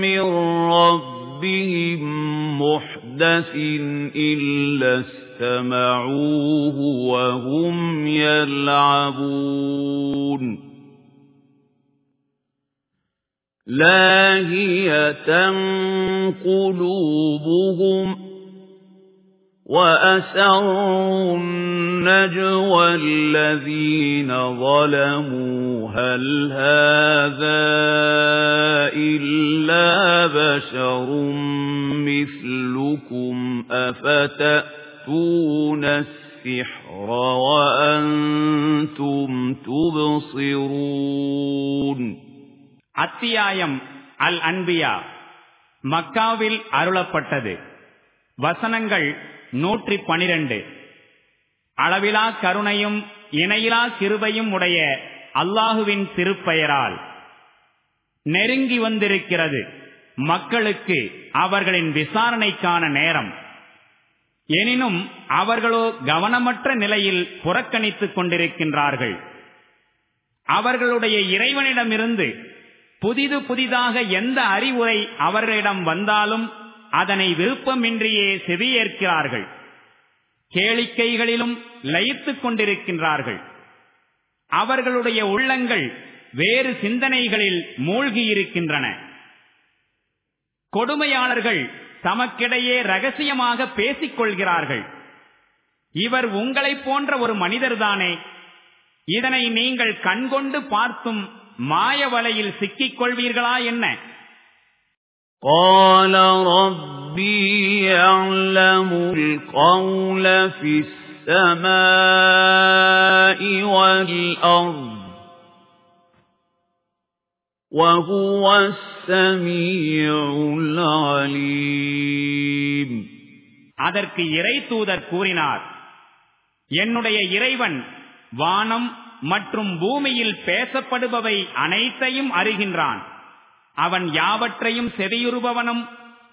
من ربهم محدث إلا استمعوه وهم يلعبون لاهية قلوبهم وأسروا النجوى الذين ظلموا هل هذا إلا بشر مثلكم أفتأتون السحر وأنتم تبصرون அத்தியாயம் அல் அன்பியா மக்காவில் அருளப்பட்டது வசனங்கள் நூற்றி பனிரெண்டு அளவிலா கருணையும் இணையிலா கிருபையும் உடைய அல்லாஹுவின் திருப்பெயரால் நெருங்கி வந்திருக்கிறது மக்களுக்கு அவர்களின் விசாரணைக்கான நேரம். எனினும் அவர்களோ கவனமற்ற நிலையில் புறக்கணித்துக் கொண்டிருக்கின்றார்கள். அவர்களுடைய இறைவனிடமிருந்து புதிது புதிதாக எந்த அறிவுரை அவர்களிடம் வந்தாலும் அதனை விருப்பமின்றியே செவியேற்கிறார்கள். கேளிக்கைகளிலும் லயித்துக் கொண்டிருக்கின்றார்கள். அவர்களுடைய உள்ளங்கள் வேறு சிந்தனைகளில் மூழ்கியிருக்கின்றன கொடுமையாளர்கள் தமக்கிடையே ரகசியமாக பேசிக் கொள்கிறார்கள் இவர் உங்களைப் போன்ற ஒரு மனிதர்தானே இதனை நீங்கள் கண்கொண்டு பார்த்தும் மாய வலையில் சிக்கிக் கொள்வீர்களா என்ன قال ربي يعلم القول في السماء والأرض وهو السميع العليم அதற்கு இறை தூதர் கூறினார் என்னுடைய இறைவன் வானம் மற்றும் பூமியில் பேசப்படுபவை அனைத்தையும் அறிகின்றான் அவன் யாவற்றையும் செவியுறுபவனும்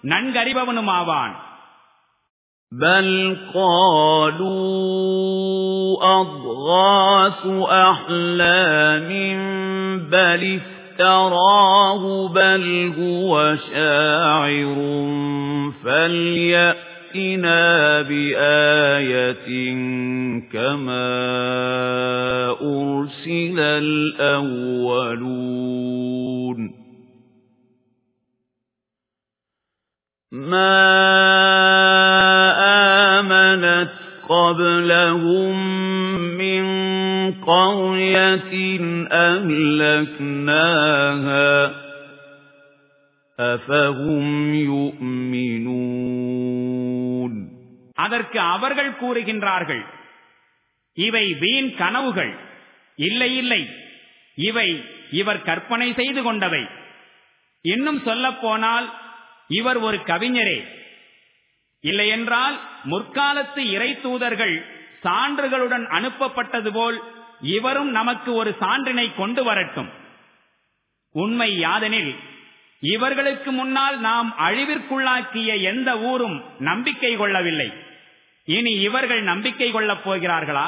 நன்கறிபவனுமாவான் بل قالوا أضغاث أحلام بل افتراه بل هو شاعر فليأتنا بآية كما أرسل الأولون ما آمنت قبلهم من قرية أهلكناها أفهم يؤمنون அதற்கு அவர்கள் கூறுகின்றார்கள் இவை வீண் கனவுகள் இல்லை இல்லை இவை இவர் கற்பனை செய்து கொண்டவை இன்னும் சொல்லப் போனால் இவர் ஒரு கவிஞரே. இல்லையென்றால் முற்காலத்து இறை தூதர்கள் சான்றுகளுடன் அனுப்பப்பட்டது போல் இவரும் நமக்கு ஒரு சான்றினை கொண்டு வரட்டும். உண்மை யாதெனில் இவர்களுக்கு முன்னால் நாம் அழிவிற்குள்ளாக்கிய எந்த ஊரும் நம்பிக்கை கொள்ளவில்லை. இனி இவர்கள் நம்பிக்கை கொள்ளப் போகிறார்களா?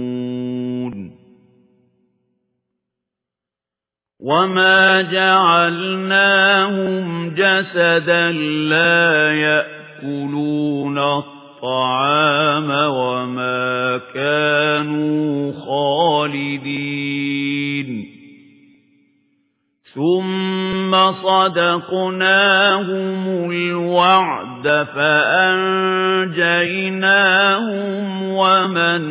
وما جعلناهم جسدا لا يأكلون الطعام وما كانوا خالدين ثُمَّ صَدَقْنَاهُمُ الْوَعْدَ فَأَنجَيْنَاهُمْ وَمَن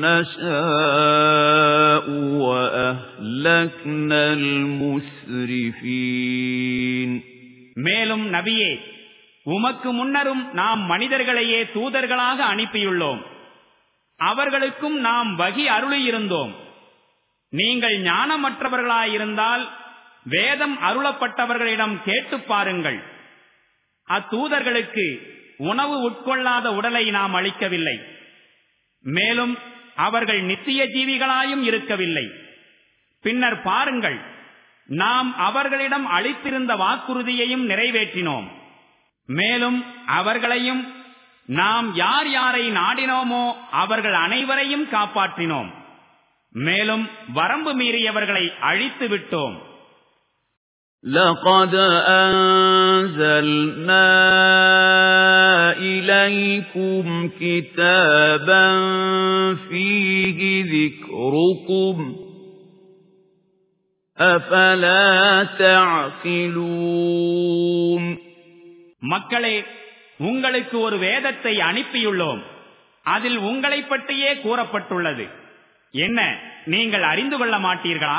نَّشَاءُ وَأَهْلَكْنَا الْمُسْرِفِينَ மேலும் நபியே உமக்கு முன்னரும் நாம் மனிதர்களையே தூதர்களாக அனுப்பியுள்ளோம் அவர்களுக்கும் நாம் வகி அருளியிருந்தோம் நீங்கள் ஞானமற்றவர்களாயிருந்தால் வேதம் அருளப்பட்டவர்களிடம் கேட்டு பாருங்கள். அத்தூதர்களுக்கு உணவு உட்கொள்ளாத உடலை நாம் அளிக்கவில்லை. மேலும் அவர்கள் நித்திய ஜீவிகளாயும் இருக்கவில்லை. பின்னர் பாருங்கள் நாம் அவர்களிடம் அளித்திருந்த வாக்குறுதியையும் நிறைவேற்றினோம். மேலும் அவர்களையும் நாம் யார் யாரை நாடினோமோ அவர்கள் அனைவரையும் காப்பாற்றினோம். மேலும் வரம்பு மீறியவர்களை அழித்து விட்டோம். لقد أنزلنا إليكم كتابا فيه ذكركم أفلا تعقلون மக்களே உங்களுக்கு ஒரு வேதத்தை அனுப்பியுள்ளோம் அதில் உங்களை பற்றியே கூறப்பட்டுள்ளது என்ன நீங்கள் அறிந்து கொள்ள மாட்டீர்களா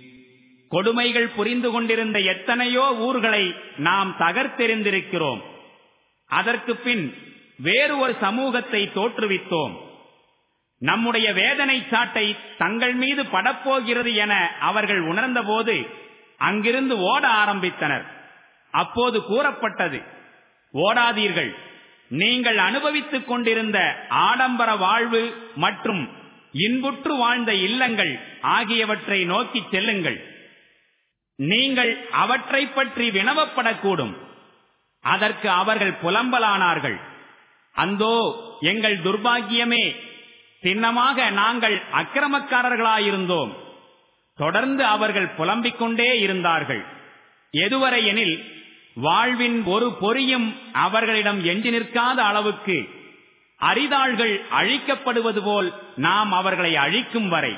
கொடுமைகள் புரிந்து கொண்டிருந்த எத்தனையோ ஊர்களை நாம் தகர்த்தெறிந்திருக்கிறோம். அதற்கு பின் வேறு ஒரு சமூகத்தை தோற்றுவித்தோம். நம்முடைய வேதனை சாட்டை தங்கள் மீது படப்போகிறது என அவர்கள் உணர்ந்தபோது அங்கிருந்து ஓட ஆரம்பித்தனர். அப்போது கூறப்பட்டது ஓடாதீர்கள். நீங்கள் அனுபவித்துக் கொண்டிருந்த ஆடம்பர வாழ்வு மற்றும் இன்புற்று வாழ்ந்த இல்லங்கள் ஆகியவற்றை நோக்கி செல்லுங்கள். நீங்கள் அவற்றை பற்றி வினவப்படக்கூடும். அதற்கு அவர்கள் புலம்பலானார்கள். அந்தோ எங்கள் துர்பாகியமே சின்னமாக நாங்கள் அக்கிரமக்காரர்களாயிருந்தோம். தொடர்ந்து அவர்கள் புலம்பிக் கொண்டே இருந்தார்கள். எதுவரை எனில் வாழ்வின் ஒரு பொறியும் அவர்களிடம் எஞ்சி நிற்காத அளவுக்கு அரிதாள்கள் அழிக்கப்படுவது போல் நாம் அவர்களை அழிக்கும் வரை.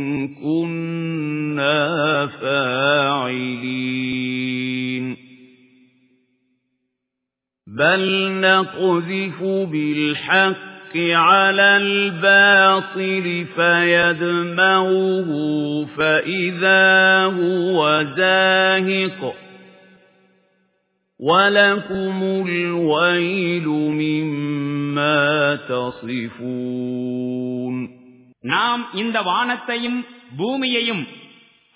كُنَّا فَاعِلِينَ. بَلْ نَقْذِفُ بِالْحَقِّ عَلَى الْبَاطِلِ فَيَدْمَغُهُ فَإِذَا هُوَ زَاهِقٌ وَلَكُمُ الْوَيْلُ مِمَّا تَصِفُونَ. நாம் இந்த வானத்தையும் பூமியையும்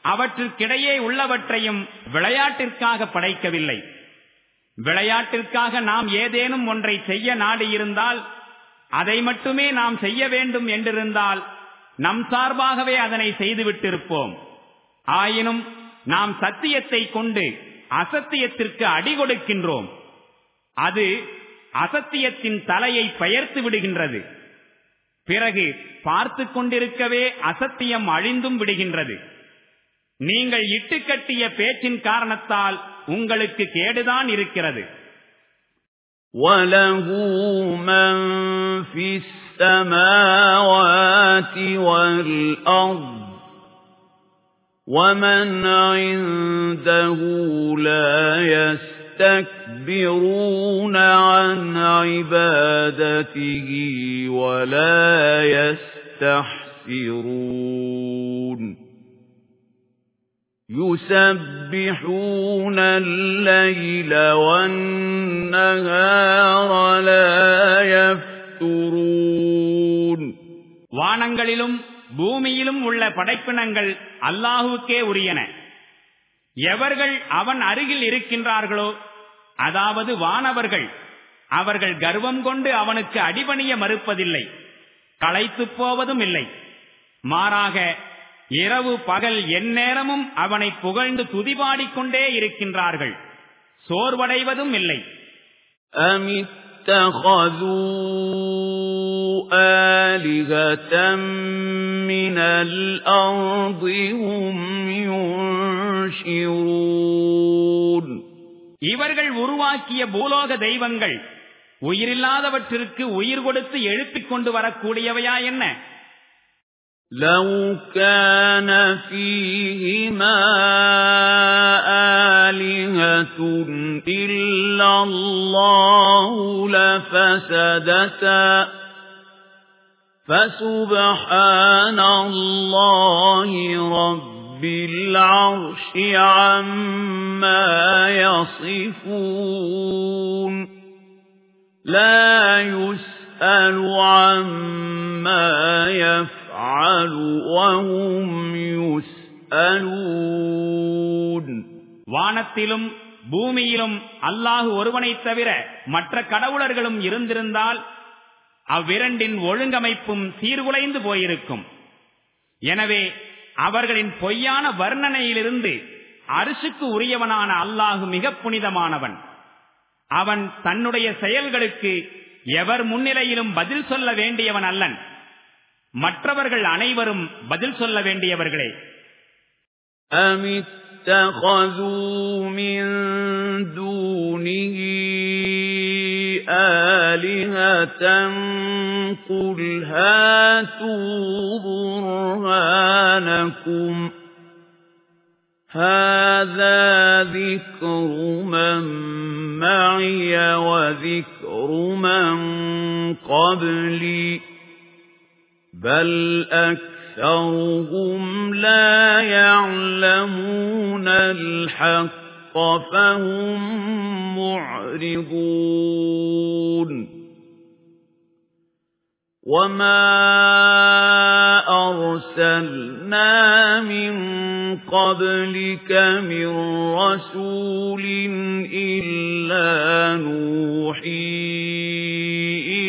அவற்றுக்கிடையே உள்ளவற்றையும் விளையாட்டிற்காக படைக்கவில்லை. விளையாட்டிற்காக நாம் ஏதேனும் ஒன்றை செய்ய நாடியிருந்தால் அதை மட்டுமே நாம் செய்ய வேண்டும் என்றிருந்தால் நம் சார்பாகவே அதனை செய்துவிட்டிருப்போம். ஆயினும் நாம் சத்தியத்தை கொண்டு அசத்தியத்திற்கு அடி கொடுக்கின்றோம். அது அசத்தியத்தின் தலையை பெயர்த்து விடுகின்றது. பிறகு பார்த்து கொண்டிருக்கவே அசத்தியம் அழிந்தும் விடுகின்றது நீங்கள் இட்டுக்கட்டிய பேச்சின் காரணத்தால் உங்களுக்கு கேடுதான் இருக்கிறது وَلَهُ مَن فِي السَّمَاوَاتِ وَالْأَرْضِ وَمَنْ عِندَهُ لَا يَسْتَكْبِرُونَ عَنْ عِبَادَتِهِ وَلَا يَسْتَحْسِرُونَ يُسَبِّحُونَ اللَّيْلَ وَالنَّهَارَ لَا يَفْتُرُونَ வானங்களிலும் பூமியிலும் உள்ள படைப்பினங்கள் அல்லாஹுக்கே உரியன எவர்கள் அவன் அருகில் இருக்கின்றார்களோ அதாவது வானவர்கள் அவர்கள் கர்வம் கொண்டு அவனுக்கு அடிபணிய மறுப்பதில்லை களைத்துப் போவதும் இல்லை மாறாக இரவு பகல் எந்நேரமும் அவனை புகழ்ந்து துதிபாடிக்கொண்டே இருக்கின்றார்கள் சோர்வடைவதும் இல்லை آلهة من الأرض هم ينشرون இவர்கள் உருவாக்கிய பூலோக தெய்வங்கள் உயிரில்லாதவற்றிற்கு உயிர் கொடுத்து எழுப்பிக் கொண்டு வரக்கூடியவையா என்ன لو كان فيهما آلهة إلا الله لفسدتا فسبحان الله رب العرش عما يصفون لا يسأل عما يفعل يفعل وهم يسألون வானத்திலும் பூமியிலும் அல்லாஹு ஒருவனை தவிர மற்ற கடவுளர்களும் இருந்திருந்தால் அவ்விரண்டின் ஒழுங்கமைப்பும் சீர்குலைந்து போயிருக்கும் எனவே அவர்களின் பொய்யான வர்ணனையிலிருந்து அரிசுக்கு உரியவனான அல்லாஹு மிக புனிதமானவன் அவன் தன்னுடைய செயல்களுக்கு எவர் முன்னிலையிலும் பதில் சொல்ல வேண்டியவன் அல்லன் மற்றவர்கள் அனைவரும் பதில் சொல்ல வேண்டியவர்களே اتخذوا من دونه آلهة قل هاتوا برهانكم هذا ذكر من معي وذكر من قبلي بل أكثرهم لا يعلمون الحق فهم معرضون وما أرسلنا من قبلك من رسول إلا نوحي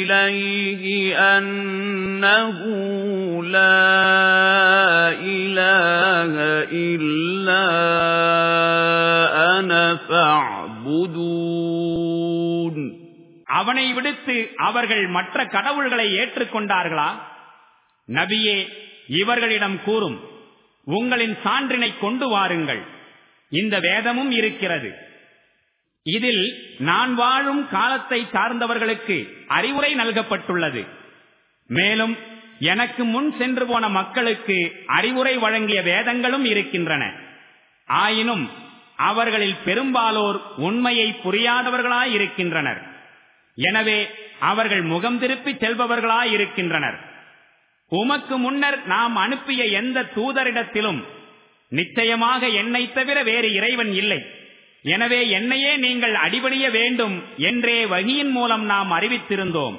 إِلَيْهِ أَنَّهُ لَا إِلَٰهَ إِلَّا أَنَا فَاعْبُدُونِ அவனை விடுத்து அவர்கள் மற்ற கடவுள்களை ஏற்றுக்கொண்டார்களா நபியே இவர்களிடம் கூறும் உங்களின் சான்றினை கொண்டு வாருங்கள் இந்த வேதமும் இருக்கிறது இதில் நான் வாழும் காலத்தை சார்ந்தவர்களுக்கு அறிவுரை நல்கப்பட்டுள்ளது மேலும் எனக்கு முன் சென்று போன மக்களுக்கு அறிவுரை வழங்கிய வேதங்களும் இருக்கின்றன ஆயினும் அவர்களில் பெரும்பாலோர் உண்மையை புரியாதவர்களாயிருக்கின்றனர் எனவே அவர்கள் முகம் திருப்பி செல்பவர்களாயிருக்கின்றனர் உமக்கு முன்னர் நாம் அனுப்பிய எந்த தூதரிடத்திலும் நிச்சயமாக என்னை தவிர வேறு இறைவன் இல்லை எனவே என்னையே நீங்கள் அடிபணிய வேண்டும் என்றே வகியின் மூலம் நாம் அறிவித்திருந்தோம்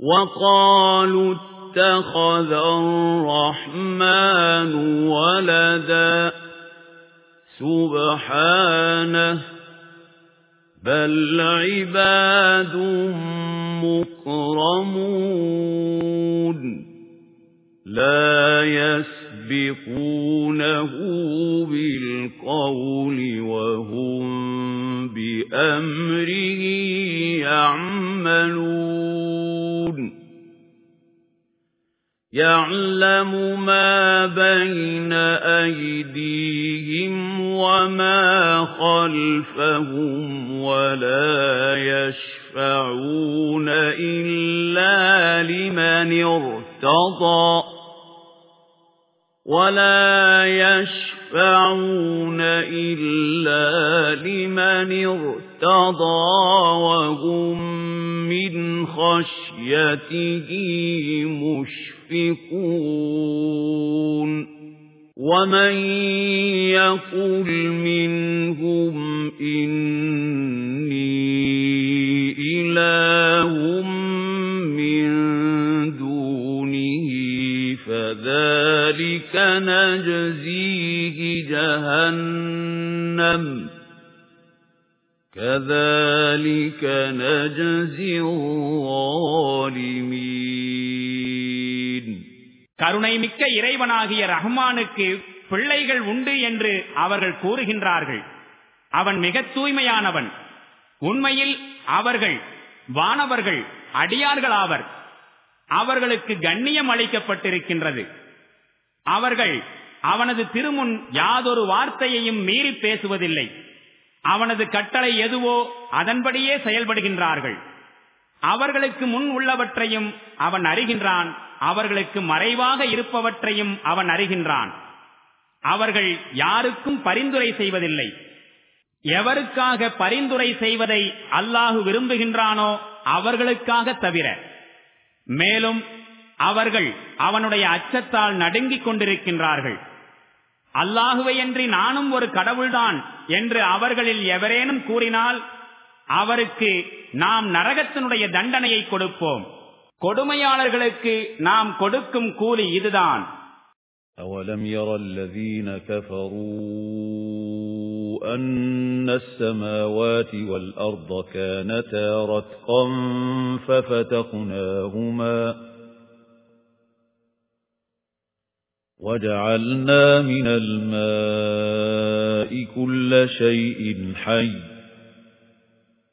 وقالوا اتخذ الرحمن ولدا سبحانه بل عباد مكرمون لا يسبقونه بالقول وهم بأمره يعملون يَعْلَمُ مَا بَيْنَ أَيْدِيهِمْ وَمَا خَلْفَهُمْ وَلَا يَشْفَعُونَ إِلَّا لِمَنِ ارْتَضَى وَلَا يَشْفَعُونَ إِلَّا لِمَنِ ارْتَضَى وَهُمْ مِنْ خَشْيَتِهِ مُشْفِقُونَ وَمَن يَقُلْ مِنْهُمْ إِنِّي إِلَٰهٌ مِّن دُونِهِ فَذَلِكَ نَجْزِيهِ جَهَنَّمَ كَذَلِكَ نَجْزِي الظَّالِمِينَ. கருணைமிக்க இறைவனாகிய ரஹ்மானுக்கு பிள்ளைகள் உண்டு என்று அவர்கள் கூறுகின்றார்கள். அவன் மிக தூய்மையானவன். உண்மையில் அவர்கள் வானவர்கள் அடியார்களாவர் அவர்களுக்கு கண்ணியம் அளிக்கப்பட்டிருக்கின்றது. அவர்கள் அவனது திருமுன் யாதொரு வார்த்தையையும் மீறி பேசுவதில்லை. அவனது கட்டளை எதுவோ அதன்படியே செயல்படுகின்றார்கள். அவர்களுக்கு முன் உள்ளவற்றையும் அவன் அறிகின்றான். அவர்களுக்கு மறைவாக இருப்பவற்றையும் அவன் அறிகின்றான். அவர்கள் யாருக்கும் பரிந்துரை செய்வதில்லை. எவருக்காக பரிந்துரை செய்வதை அல்லாஹு விரும்புகின்றானோ அவர்களுக்காக தவிர. மேலும் அவர்கள் அவனுடைய அச்சத்தால் நடுங்கிக் கொண்டிருக்கின்றார்கள். அல்லாஹுவையன்றி நானும் ஒரு கடவுள்தான் என்று அவர்களில் எவரேனும் கூறினால் அவருக்கு நாம் நரகத்தினுடைய தண்டனையை கொடுப்போம் கொடுமையாளர்களுக்கு நாம் கொடுக்கும் கூலி இதுதான் أَوَلَمْ يَرَ الَّذِينَ كَفَرُوا أَنَّ السَّمَاوَاتِ وَالْأَرْضَ كَانَتَا رَتْقًا فَفَتَقْنَاهُمَا وَجَعَلْنَا مِنَ الْمَاءِ كُلَّ شَيْءٍ حَيٍّ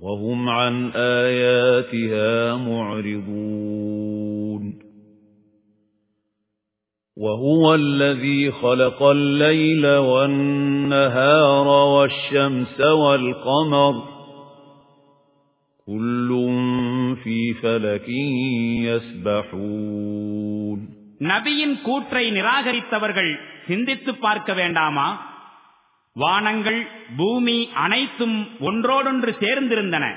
وَهُمْ عَن آيَاتِهَا مُعْرِضُونَ وَهُوَ الَّذِي خَلَقَ اللَّيْلَ وَالنَّهَارَ وَالشَّمْسَ وَالْقَمَرَ كُلٌّ فِي فَلَكٍ يَسْبَحُونَ நபியின் கூற்றை நிராகரித்தவர்கள் சிந்தித்து பார்க்க வேண்டாமா வானங்கள் பூமி அனைத்தும் ஒன்றோடொன்று சேர்ந்திருந்தன.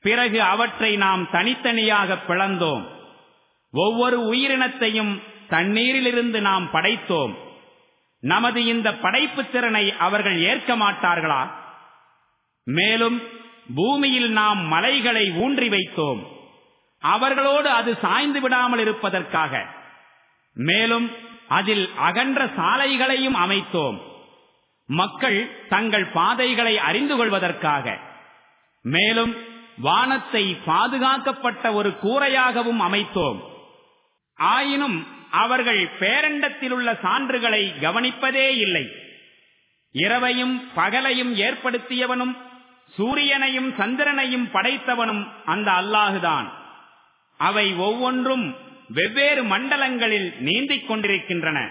பிறகு அவற்றை நாம் தனித்தனியாக பிளந்தோம். ஒவ்வொரு உயிரினத்தையும் தண்ணீரிலிருந்து நாம் படைத்தோம். நமது இந்த படைப்பு திறனை அவர்கள் ஏற்க மாட்டார்களா? மேலும் பூமியில் நாம் மலைகளை ஊன்றி வைத்தோம். அவர்களோடு அது சாய்ந்து விடாமல் இருப்பதற்காக. மேலும் அதில் அகன்ற சாலைகளையும் அமைத்தோம். மக்கள் தங்கள் பாதைகளை அறிந்து கொள்வதற்காக. மேலும் வானத்தை பாதுகாக்கப்பட்ட ஒரு கூரையாகவும் அமைத்தோம். ஆயினும் அவர்கள் பேரண்டத்தில் உள்ள சான்றுகளை கவனிப்பதே இல்லை. இரவையும் பகலையும் ஏற்படுத்தியவனும் சூரியனையும் சந்திரனையும் படைத்தவனும் அந்த அல்லாஹுதான். அவை ஒவ்வொன்றும் வெவ்வேறு மண்டலங்களில் நீந்திக் கொண்டிருக்கின்றன.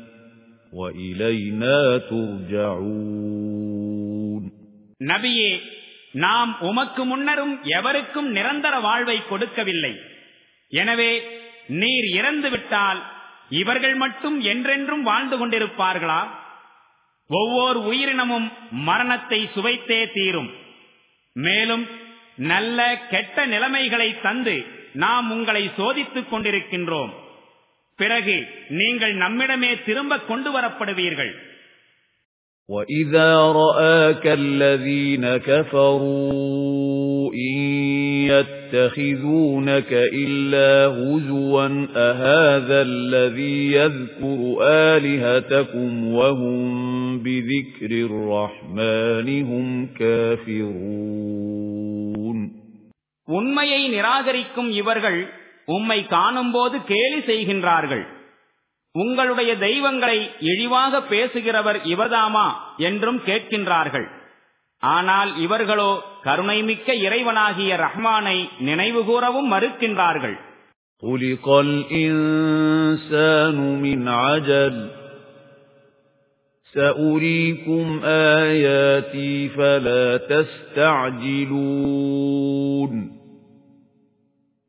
நபியே நாம் உமக்கு முன்னரும் எவருக்கும் நிரந்தர வாழ்வை கொடுக்கவில்லை. எனவே நீர் இறந்து விட்டால் இவர்கள் மட்டும் என்றென்றும் வாழ்ந்து கொண்டிருப்பார்களா? ஒவ்வொரு உயிரினமும் மரணத்தை சுவைத்தே தீரும். மேலும் நல்ல கெட்ட நிலைமைகளை தந்து நாம் உங்களை சோதித்துக் கொண்டிருக்கின்றோம். பிறகு நீங்கள் நம்மிடமே திரும்ப கொண்டு வரப்படுவீர்கள் وَإِذَا رَآكَ الَّذِينَ كَفَرُوا إِن يَتَّخِذُونَكَ إِلَّا هُزُوًا أَهَذَا الَّذِي يَذْكُرُ آلِهَتَكُمْ وَهُمْ بِذِكْرِ الرَّحْمَنِ هُمْ كَافِرُونَ உண்மையை நிராகரிக்கும் இவர்கள் உம்மை காணும்போது கேலி செய்கின்றார்கள் உங்களுடைய தெய்வங்களை இழிவாக பேசுகிறவர் இவர்தாமா என்றும் கேட்கின்றார்கள் ஆனால் இவர்களோ கருணைமிக்க இறைவனாகிய ரஹ்மானை நினைவுகூரவும் மறுக்கின்றார்கள் خُلِقَ الْإِنسَانُ مِنْ عَجَلٍ سَأُرِيكُمْ آيَاتِي فَلَا تَسْتَعْجِلُونَ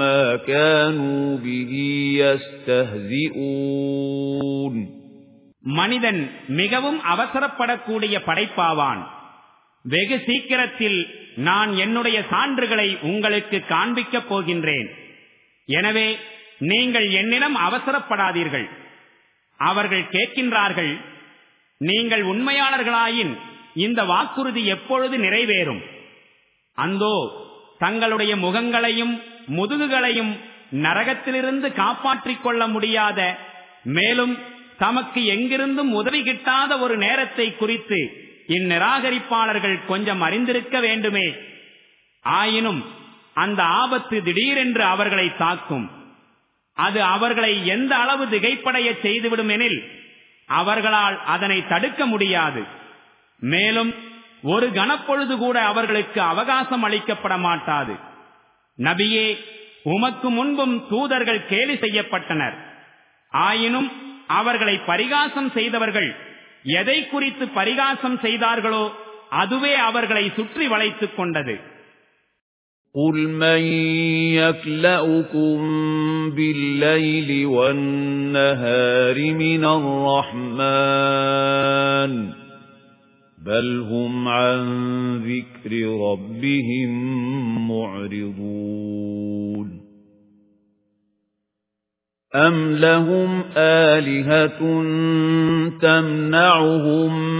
مَّا كَانُوا بِهِ يَسْتَهْزِئُونَ மனிதன் மிகவும் அவசரப்படக்கூடிய படைப்பாவான் வெகு சீக்கிரத்தில் நான் என்னுடைய சான்றுகளை உங்களுக்கு காண்பிக்கப் போகின்றேன் எனவே நீங்கள் என்னிடம் அவசரப்படாதீர்கள் அவர்கள் கேட்கின்றார்கள் நீங்கள் உண்மையாளர்களாயின் இந்த வாக்குறுதி எப்பொழுது நிறைவேறும் அந்தோ தங்களுடைய முகங்களையும் முதுகுகளையும் நரகத்திலிருந்து காப்பாற்றிக் கொள்ள முடியாத மேலும் தமக்கு எங்கிருந்தும் உதவி கிட்டாத ஒரு நேரத்தை குறித்து இந்நிராகரிப்பாளர்கள் கொஞ்சம் அறிந்திருக்க வேண்டுமே. ஆயினும் அந்த ஆபத்து திடீரென்று அவர்களை தாக்கும். அது அவர்களை எந்த அளவு திகைப்படைய செய்துவிடும் எனில் அவர்களால் அதனை தடுக்க முடியாது. மேலும் ஒரு கணப்பொழுது கூட அவர்களுக்கு அவகாசம் அளிக்கப்பட மாட்டாது. நபியே உமக்கு முன்பும் தூதர்கள் கேலி செய்யப்பட்டனர் ஆயினும் அவர்களை பரிகாசம் செய்தவர்கள் எதை குறித்து பரிகாசம் செய்தார்களோ அதுவே அவர்களை சுற்றி வளைத்துக் கொண்டது قُلْ مَن يَكْلَؤُكُم بِاللَّيْلِ وَالنَّهَارِ مِنَ الرَّحْمَنِ بَلْ هُمْ عَن ذِكْرِ رَبِّهِم مُّعْرِضُونَ أَمْ لَهُمْ آلِهَةٌ تَمْنَعُهُم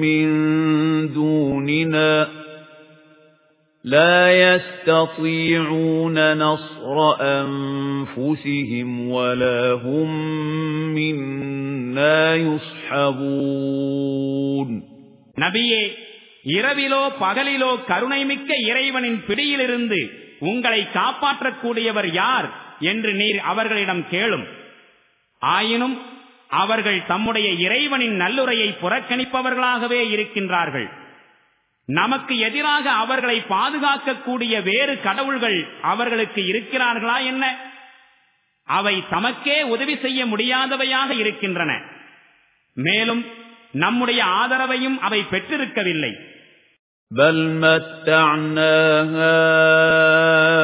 مِّن دُونِنَا لَا يَسْتَطِيعُونَ نَصْرَ أَنفُسِهِمْ وَلَا هُمْ مِنَّا يُصْحَبُونَ நபியே இரவிலோ பகலிலோ கருணைமிக்க இறைவனின் பிடியிலிருந்து உங்களை காப்பாற்றக்கூடியவர் யார் என்று நீர் அவர்களிடம் கேளும். ஆயினும் அவர்கள் தம்முடைய இறைவனின் நல்லுரையை புறக்கணிப்பவர்களாகவே இருக்கின்றார்கள். நமக்கு எதிராக அவர்களை பாதுகாக்கக்கூடிய வேறு கடவுள்கள் அவர்களுக்கு இருக்கிறார்களா என்ன? அவை தமக்கே உதவி செய்ய முடியாதவையாக இருக்கின்றன. மேலும் நம்முடைய ஆதரவையும் அவை பெற்றிருக்கவில்லை بَلْ مَتَّعْنَا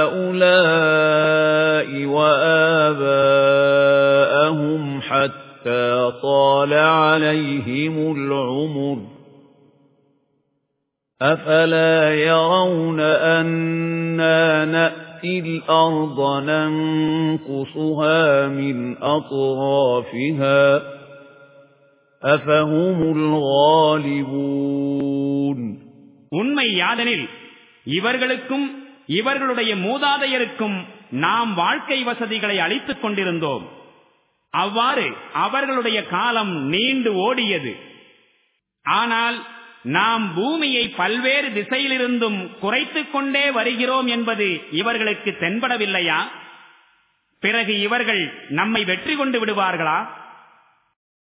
هَؤُلَاءِ وَآبَاءَهُمْ حَتَّى طَالَ عَلَيْهِمُ الْعُمُرُ أَفَلَا يَرَوْنَ أَنَّا نَأْتِي الْأَرْضَ نَنقُصُهَا مِنْ أَطْرَافِهَا அஃபஹுமுல் உண்மை யாதெனில் இவர்களுக்கும் இவர்களுடைய மூதாதையருக்கும் நாம் வாழ்க்கை வசதிகளை அளித்துக் கொண்டிருந்தோம். அவ்வாறு அவர்களுடைய காலம் நீண்டு ஓடியது. ஆனால் நாம் பூமியை பல்வேறு திசையிலிருந்தும் குறைத்துக் கொண்டே வருகிறோம் என்பது இவர்களுக்கு தென்படவில்லையா? பிறகு இவர்கள் நம்மை வெற்றி கொண்டு விடுவார்களா?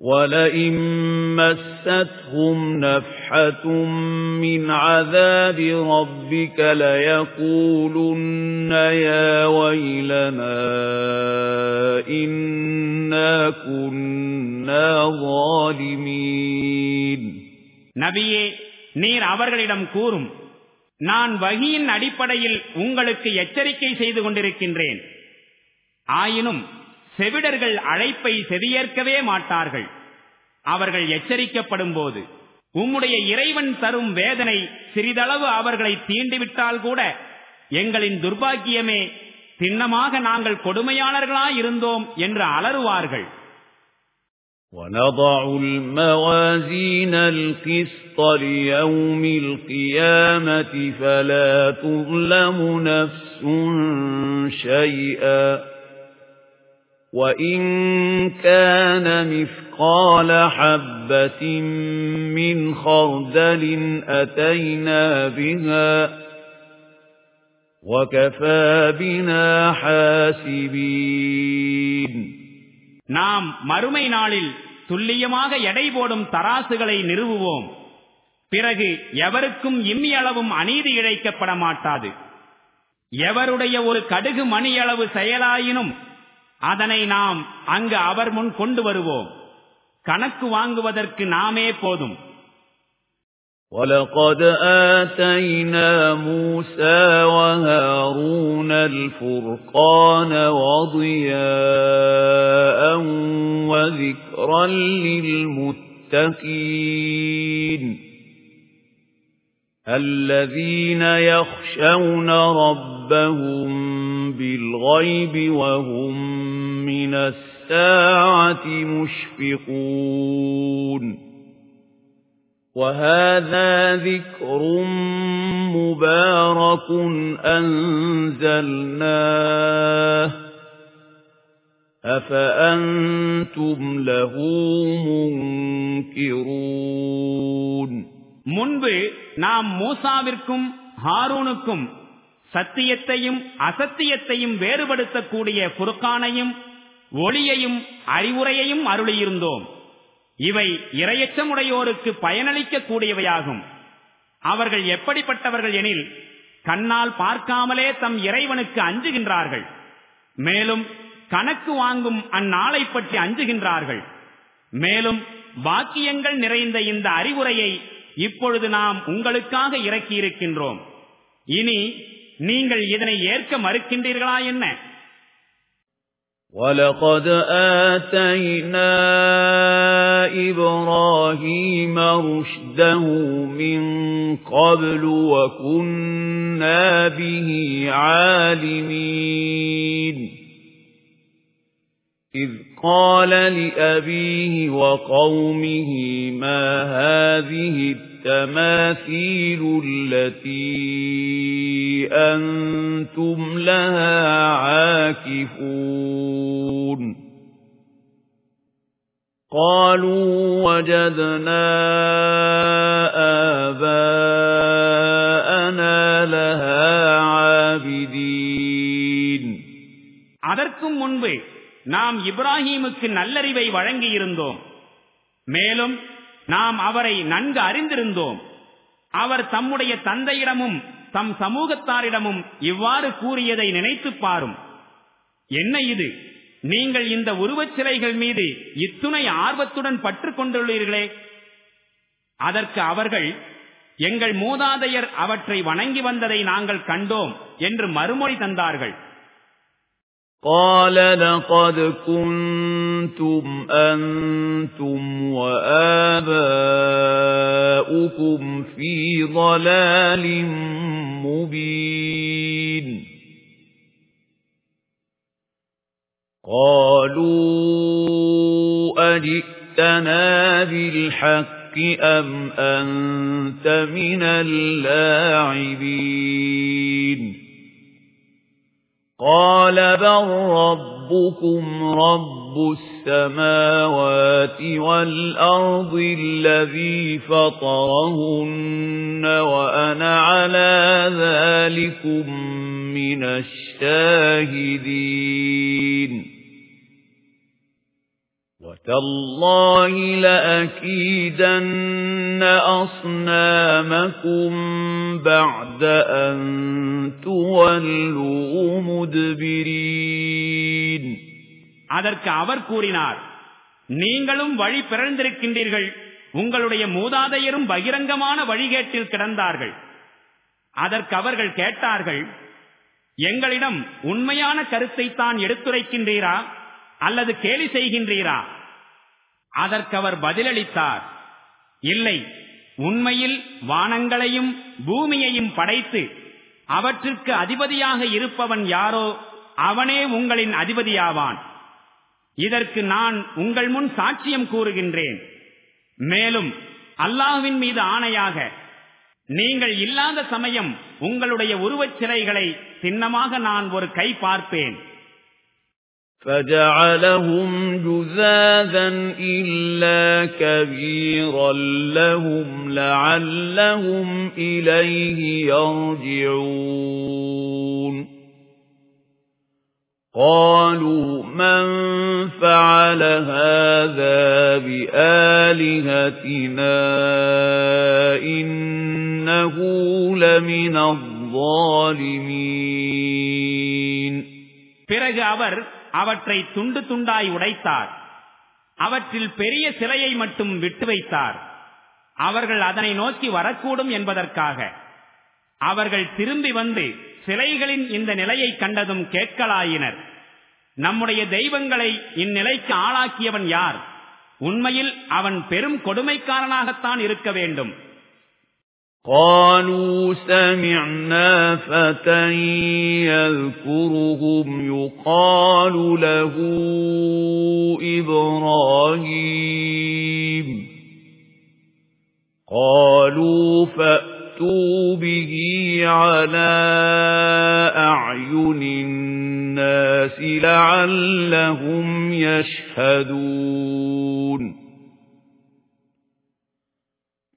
وَلَئِن مَّسَّتْهُمْ نَفْحَةٌ مِّنْ عَذَابِ رَبِّكَ لَيَقُولُنَّ يَا وَيْلَنَا إِنَّا كُنَّا ظَالِمِينَ நபியே நீர் அவர்களிடம் கூறும் நான் வகியின் அடிப்படையில் உங்களுக்கு எச்சரிக்கை செய்து கொண்டிருக்கின்றேன் ஆயினும் செவிடர்கள் அழைப்பை செவியேற்கவே மாட்டார்கள் அவர்கள் எச்சரிக்கப்படும் போது உம்முடைய இறைவன் தரும் வேதனை சிறிதளவு அவர்களை தீண்டிவிட்டால் கூட எங்களின் துர்பாக்கியமே சின்னமாக நாங்கள் கொடுமையாளர்களாயிருந்தோம் என்று அலறுவார்கள் وَنَضَعُ الْمَوَازِينَ الْقِسْطَ لِيَوْمِ الْقِيَامَةِ فَلَا تُظْلَمُ نَفْسٌ شَيْئًا وَإِن كَانَ مِثْقَالَ حَبَّةٍ مِّنْ خَرْدَلٍ أَتَيْنَا بِهَا وَكَفَى بِنَا حَاسِبِينَ நாம் மறுமை நாளில் துல்லியமாக எடை போடும் தராசுகளை நிறுவுவோம் பிறகு எவருக்கும் இம்மியளவும் அநீதி இழைக்கப்பட மாட்டாது எவருடைய ஒரு கடுகு மணியளவு செயலாயினும் அதனை நாம் அங்கு அவர் முன் கொண்டு வருவோம் கணக்கு வாங்குவதற்கு நாமே போதும் وَلَقَدْ آتَيْنَا مُوسَى وَهَارُونَ الْفُرْقَانَ وَضِيَاءً وَذِكْرًا لِلْمُتَّقِينَ الَّذِينَ يَخْشَوْنَ رَبَّهُم بِالْغَيْبِ وَهُمْ مِنَ السَّاعَةِ مُشْفِقُونَ وَهَذَا ذِكْرٌ مُبَارَكٌ أَنزَلْنَاهُ أَفَأَنْتُمْ لَهُ مُنْكِرُونَ முன்பு நாம் மூசாவிற்கும் ஹாரூனுக்கும் சத்தியத்தையும் அசத்தியத்தையும் வேறுபடுத்தக்கூடிய புருக்கானையும் ஒளியையும் அறிவுரையையும் அருளியிருந்தோம். இவை இரையச்சமுடையோருக்கு பயனளிக்க கூடியவையாகும் அவர்கள் எப்படிப்பட்டவர்கள் எனில் கண்ணால் பார்க்காமலே தம் இறைவனுக்கு அஞ்சுகின்றார்கள். மேலும் கணக்கு வாங்கும் அந்நாளை பற்றி அஞ்சுகின்றார்கள். மேலும் வாக்கியங்கள் நிறைந்த இந்த அறிவுரையை இப்பொழுது நாம் உங்களுக்காக இறக்கியிருக்கின்றோம். இனி நீங்கள் இதனை ஏற்க மறுக்கின்றீர்களா என்ன وَلَقَدْ آتَيْنَا إِبْرَاهِيمَ رُشْدَهُ مِنْ قَبْلُ وَكُنَّا بِهِ عَالِمِينَ إِذْ قَالَ لِأَبِيهِ وَقَوْمِهِ مَا هَذِهِ التَّمَاثِيلُ الَّتِي أَنْتُمْ لَهَا عَاكِفُونَ قَالُوا وَجَدْنَا آبَاءَنَا لَهَا عَابِدِينَ அதற்கும் முன்பு நாம் இப்ராஹீமுக்கு நல்லறிவை வழங்கியிருந்தோம். மேலும் நாம் அவரை நன்கு அறிந்திருந்தோம். அவர் தம்முடைய தந்தையிடமும் தம் சமூகத்தாரிடமும் இவ்வாறு கூறியதை நினைத்து பாரும். என்ன இது? நீங்கள் இந்த உருவச் சிலைகள் மீது இத்துணை ஆர்வத்துடன் பற்று கொண்டுள்ளீர்களே. அதற்கு அவர்கள் எங்கள் மூதாதையர் அவற்றை வணங்கி வந்ததை நாங்கள் கண்டோம் என்று மறுமொழி தந்தார்கள். قال لقد كنتم أنتم وآباؤكم في ضلال مبين. قالوا أجئتنا بالحق الْحَقِّ أَمْ أَنْتَ مِنَ اللاعبين. قَالَ بَلْ رَبُّكُمْ رَبُّ السَّمَاوَاتِ وَالْأَرْضِ الَّذِي فَطَرَهُنَّ وَأَنَا عَلَى ذَلِكُمْ مِنَ الشَّاهِدِينَ وَتَاللَّهِ لَأَكِيدَنَّ أَصْنَامَكُمْ بَعْدَ أَن تُوَلُّوا مُدْبِرِينَ அதற்கு அவர் கூறினார் நீங்களும் வழி பிறந்திருக்கின்றீர்கள் உங்களுடைய மூதாதையரும் பகிரங்கமான வழிகேட்டில் கிடந்தார்கள் அதற்கு அவர்கள் கேட்டார்கள் எங்களிடம் உண்மையான கருத்தை தான் எடுத்துரைக்கின்றீரா அல்லது கேலி செய்கின்றீரா அதற்கு அவர் பதிலளித்தார். இல்லை உண்மையில் வானங்களையும் பூமியையும் படைத்து அவற்றிற்கு அதிபதியாக இருப்பவன் யாரோ அவனே உங்களின் அதிபதியாவான். இதற்கு நான் உங்கள் முன் சாட்சியம் கூறுகின்றேன். மேலும் அல்லாஹுவின் மீது ஆணையாக நீங்கள் இல்லாத சமயம் உங்களுடைய உருவச் சிலைகளை சின்னமாக நான் ஒரு கை பார்ப்பேன். فَجَعَلَهُمْ جُذَاذًا إِلَّا كَبِيرًا لَهُمْ لَعَلَّهُمْ إِلَيْهِ يَرْجِعُونَ قَالُوا مَنْ فَعَلَ هَذَا بِآلِهَتِنَا إِنَّهُ لَمِنَ الظَّالِمِينَ பிறகு அவர் அவற்றை துண்டு துண்டாய் உடைத்தார். அவற்றில் பெரிய சிலையை மட்டும் விட்டு வைத்தார். அவர்கள் அதனை நோக்கி வரக்கூடும் என்பதற்காக. அவர்கள் திரும்பி வந்து சிலைகளின் இந்த நிலையை கண்டதும் கேட்கலாயினர். நம்முடைய தெய்வங்களை இந்நிலைக்கு ஆளாக்கியவன் யார்? உண்மையில் அவன் பெரும் கொடுமைக்காரனாகத்தான் இருக்க வேண்டும். قالوا سمعنا فتى يذكرهم يقال له إبراهيم. قالوا فأتوا به على أعين الناس لعلهم يشهدون.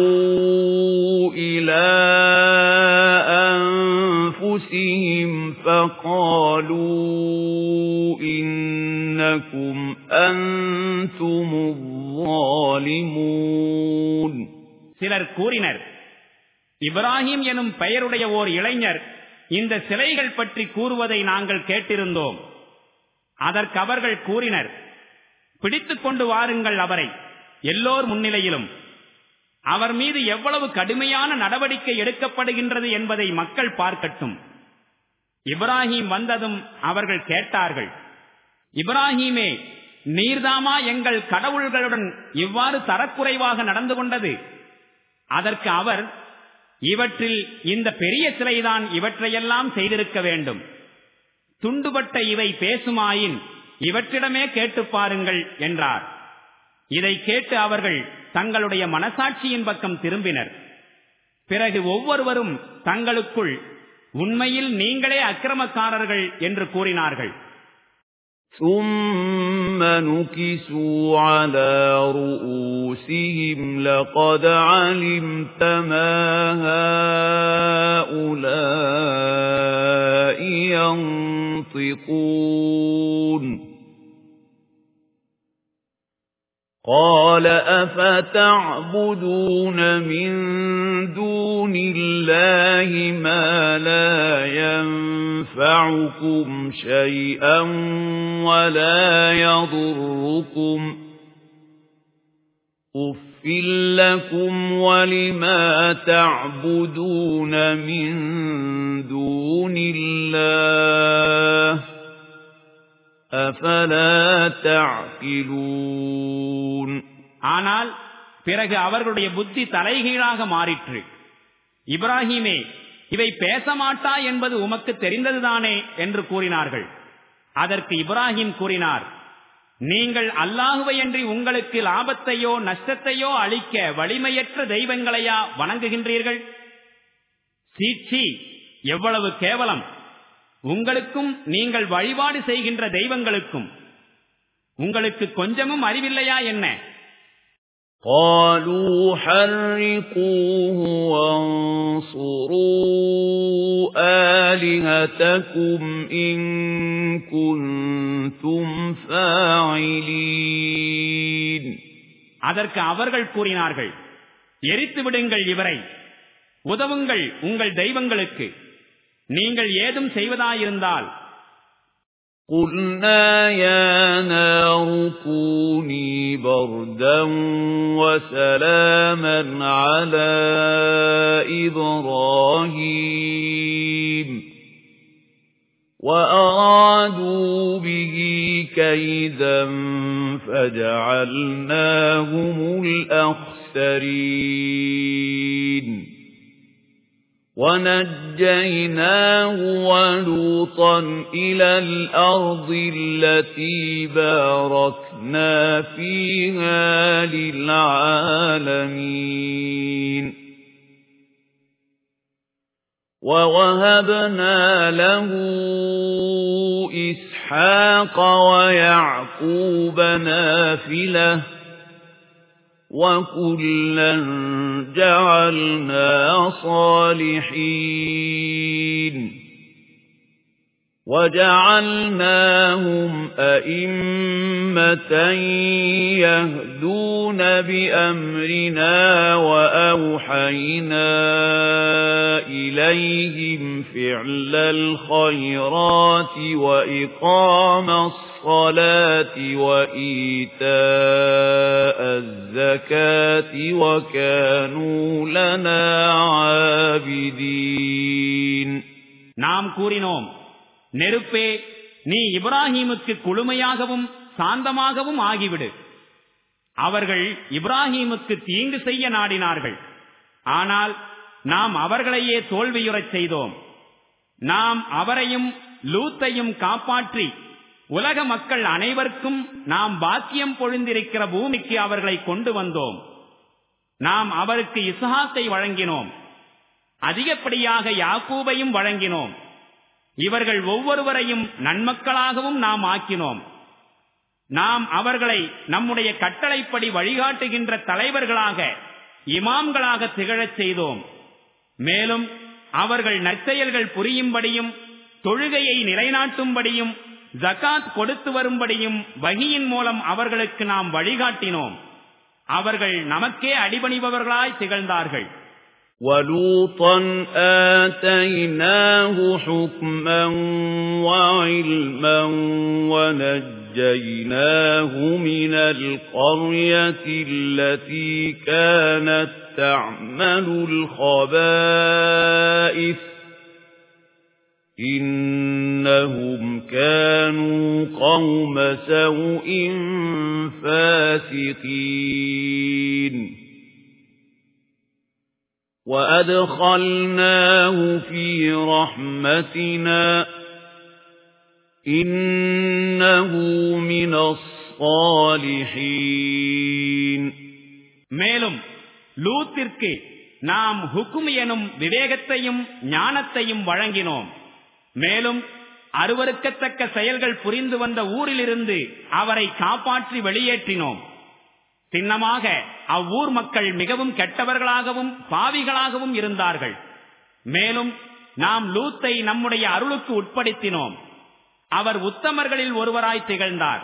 فرجعوا إلى أنفسهم فقالوا إنكم أنتم الظالمون சிலர் கூறினர் இப்ராஹிம் எனும் பெயருடைய ஓர் இளைஞர் இந்த சிலைகள் பற்றி கூறுவதை நாங்கள் கேட்டிருந்தோம் அதற்கு அவர்கள் கூறினர் பிடித்துக் கொண்டு வாருங்கள் அவரை எல்லோர் முன்னிலையிலும் அவர் மீது எவ்வளவு கடுமையான நடவடிக்கை எடுக்கப்படுகின்றது என்பதை மக்கள் பார்க்கட்டும். இப்ராஹிம் வந்ததும் அவர்கள் கேட்டார்கள் இப்ராஹிமே நீர்தாமா எங்கள் கடவுள்களுடன் இவ்வாறு தரக்குறைவாக நடந்து கொண்டது? அதற்கு அவர் இவற்றில் இந்த பெரிய சிலைதான் இவற்றையெல்லாம் செய்திருக்க வேண்டும். துண்டுபட்ட இவை பேசுமாயின் இவற்றிடமே கேட்டுப் பாருங்கள் என்றார். இதை கேட்டு அவர்கள் தங்களுடைய மனசாட்சியின் பக்கம் திரும்பினர் பிறகு ஒவ்வொருவரும் தங்களுக்குள் உண்மையில் நீங்களே அக்கிரமக்காரர்கள் என்று கூறினார்கள் ثم نكسوا على رؤوسهم لقد علمت ما هؤلاء ينطقون قال أفتعبدون من دون الله ما لا ينفعكم شيئا ولا يضركم أف لكم ولما تعبدون من دون الله ஆனால் பிறகு அவர்களுடைய புத்தி தலைகீழாக மாறிற்று. இப்ராஹிமே இவை பேச மாட்டா என்பது உமக்கு தெரிந்ததுதானே? என்று கூறினார்கள். அதற்கு இப்ராஹிம் கூறினார் நீங்கள் அல்லாஹுவையன்றி உங்களுக்கு லாபத்தையோ நஷ்டத்தையோ அளிக்க வலிமையற்ற தெய்வங்களையா வணங்குகின்றீர்கள்? சீச்சி எவ்வளவு கேவலம்! உங்களுக்கும் நீங்கள் வழிபாடு செய்கின்ற தெய்வங்களுக்கும் உங்களுக்கு கொஞ்சமும் அறிவில்லையா என்ன قالوا حرقوه وانصروا آلهتكم إن كنتم فاعلين அதற்கு அவர்கள் கூறினார்கள் எரித்து விடுங்கள் இவரை உதவுங்கள் உங்கள் தெய்வங்களுக்கு நீங்கள் ஏதும் செய்வதாயிருந்தால் قُلْنَا يَا نَارُ كُونِي بَرْدًا وَسَلَامًا عَلَى إِبْرَاهِيمَ وَأَرَادُوا بِهِ كَيْدًا فَجَعَلْنَاهُمُ الْأَخْسَرِينَ وَنَجَّيْنَاهُ وَلُوطًا إِلَى الْأَرْضِ الَّتِي بَارَكْنَا فِيهَا لِلْعَالَمِينَ وَوَهَبْنَا لَهُ إِسْحَاقَ وَيَعْقُوبَ نَافِلَةً وَكُلًّا جَعَلْنَا صَالِحِينَ وَجَعَلْنَاهُمْ أَئِمَّةً يَهْدُونَ بِأَمْرِنَا وَأَوْحَيْنَا إِلَيْهِمْ فِعْلَ الْخَيْرَاتِ وَإِقَامَ الصَّلَاةِ وَإِيتَاءَ الزَّكَاةِ وَكَانُوا لَنَا عَابِدِينَ நாம் கூறினோம் நெருப்பே நீ இப்ராஹீமுக்கு குழுமையாகவும் சாந்தமாகவும் ஆகிவிடு அவர்கள் இப்ராஹீமுக்கு தீங்கு செய்ய நாடினார்கள் ஆனால் நாம் அவர்களையே தோல்வியுறச் செய்தோம் நாம் அவரையும் லூத்தையும் காப்பாற்றி உலக மக்கள் அனைவருக்கும் நாம் பாக்கியம் பொழிந்திருக்கிற பூமிக்கு அவர்களை கொண்டு வந்தோம். நாம் அவருக்கு இசுஹாத்தை வழங்கினோம். அதிகப்படியாக யாக்கூபையும் வழங்கினோம். இவர்கள் ஒவ்வொருவரையும் நன்மக்களாகவும் நாம் ஆக்கினோம். நாம் அவர்களை நம்முடைய கட்டளைப்படி வழிகாட்டுகின்ற தலைவர்களாக இமாம்களாக திகழச் செய்தோம். மேலும் அவர்கள் நற்செயல்கள் புரியும்படியும் தொழுகையை நிலைநாட்டும்படியும் ஜகாத் கொடுத்து வரும்படியும் வகியின் மூலம் அவர்களுக்கு நாம் வழிகாட்டினோம் அவர்கள் நமக்கே அடிபணிபவர்களாய் திகழ்ந்தார்கள் وَلُوطًا آتَيْنَاهُ حُكْمًا وَعِلْمًا وَنَجَّيْنَاهُ مِنَ الْقَرْيَةِ الَّتِي كَانَتْ تَعْمَلُ الْخَبَائِثَ إِنَّهُمْ كَانُوا قَوْمَ سَوْءٍ فَاسِقِينَ وَأَدْخَلْنَاهُ فِي رَحْمَتِنَا إِنَّهُ مِنَ الصَّالِحِينَ மேலும் லூத்திற்கு நாம் ஹுக்கும் எனும் விவேகத்தையும் ஞானத்தையும் வழங்கினோம் மேலும் அருவருக்கத்தக்க செயல்கள் புரிந்து வந்த ஊரிலிருந்து அவரை காப்பாற்றி வெளியேற்றினோம். சின்னமாக அவ்வூர் மக்கள் மிகவும் கெட்டவர்களாகவும் பாவிகளாகவும் இருந்தார்கள். மேலும் நாம் லூத்தை நம்முடைய அருளுக்கு உட்படுத்தினோம். அவர் உத்தமர்களில் ஒருவராய் திகழ்ந்தார்.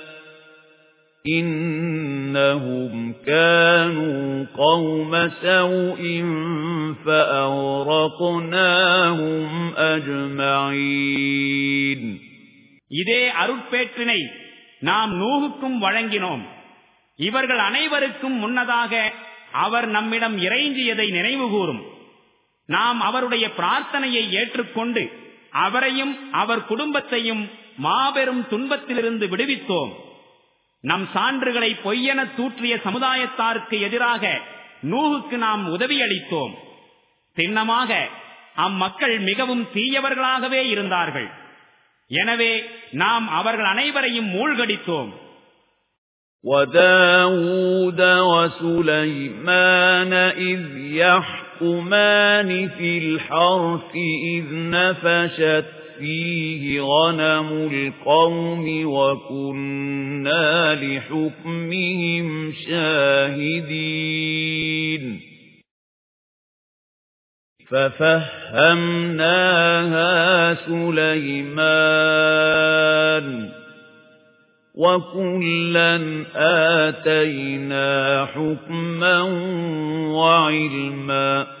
إِنَّهُمْ كَانُوا قَوْمَ سَوْءٍ فَأَغْرَقْنَاهُمْ أَجْمَعِينَ இதே அருட்பேற்றினை நாம் நூகுக்கும் வழங்கினோம் இவர்கள் அனைவருக்கும் முன்னதாக அவர் நம்மிடம் இறைஞ்சியதை நினைவுகூறும் நாம் அவருடைய பிரார்த்தனையை ஏற்றுக்கொண்டு அவரையும் அவர் குடும்பத்தையும் மாபெரும் துன்பத்திலிருந்து விடுவித்தோம் நம் சான்றுகளை பொய்யென தூற்றிய சமுதாயத்தாருக்கு எதிராக நூகுக்கு நாம் உதவி அளித்தோம் சின்னமாக அம்மக்கள் மிகவும் தீயவர்களாகவே இருந்தார்கள் எனவே நாம் அவர்கள் அனைவரையும் மூழ்கடித்தோம் وَدَاوُودَ وَسُلَيْمَانَ إِذْ يَحْكُمَانِ فِي الْحَرْثِ إِذْ نَفَشَتْ فِيهِ غَنَمُ الْقَوْمِ وَكُنَّا لِحُكْمِهِمْ شَاهِدِينَ فَفَهَّمْنَاهَا سُلَيْمَانَ وَكُلًّا آتَيْنَا حُكْمًا وَعِلْمًا